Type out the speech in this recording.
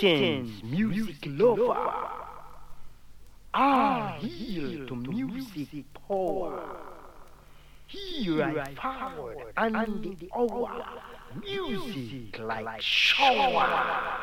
Greetings, music lover. ah, yield to music power. Here I forward and the hour. Music like shower.